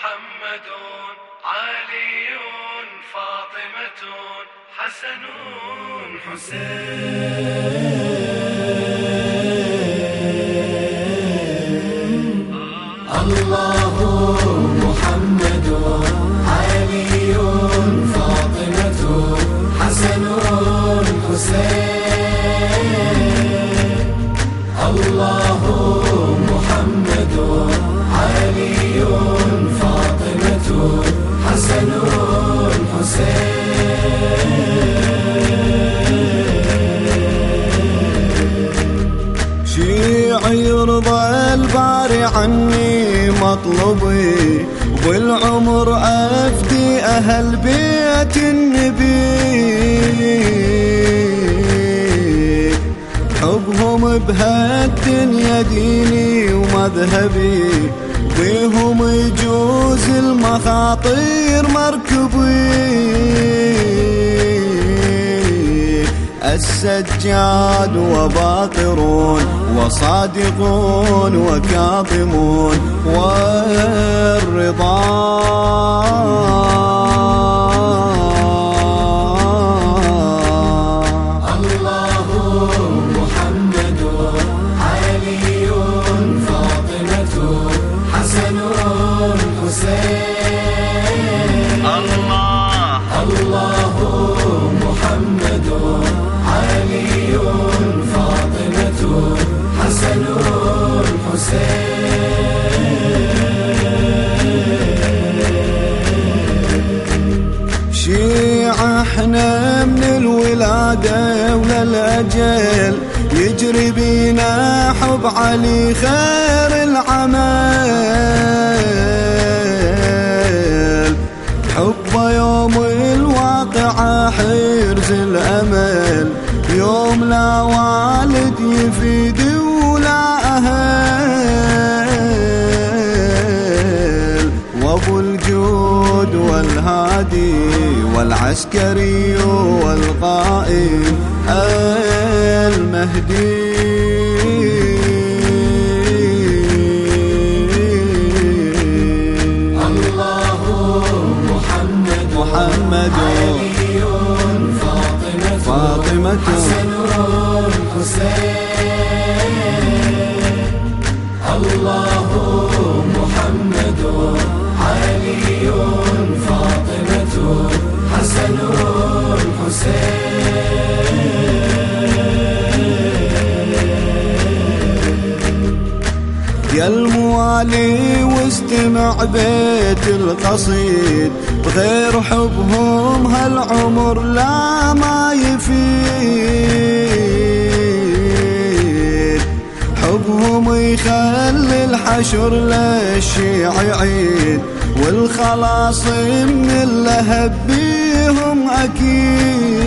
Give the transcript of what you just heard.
محمد علي فاطمة حسن حسين. الله محمد يرضى الباري عني مطلبي والعمر أفدي أهل بيت النبي. حبهم بهالدنيا ديني ومذهبي بيهم يجوز المخاطير مركبي. السجاد وباقرون وصادقون وكاظمون والرضا الله محمد علي فاطمة حسن حسين إحنا من الولادة وللأجل يجري بينا حب علي خير العمل. حبه يوم الواقعة حرز الأمل. يوم لا والد يفيد والعسكري والقائم المهدي. الله محمد محمد علي فاطمة فاطمة حسن حسين الله يا الموالي واستمع بيت القصيد بغير حبهم هالعمر لا ما يفيد. حبهم يخلي الحشر للشيع يعيد والخلاص من اللهب بيهم أكيد.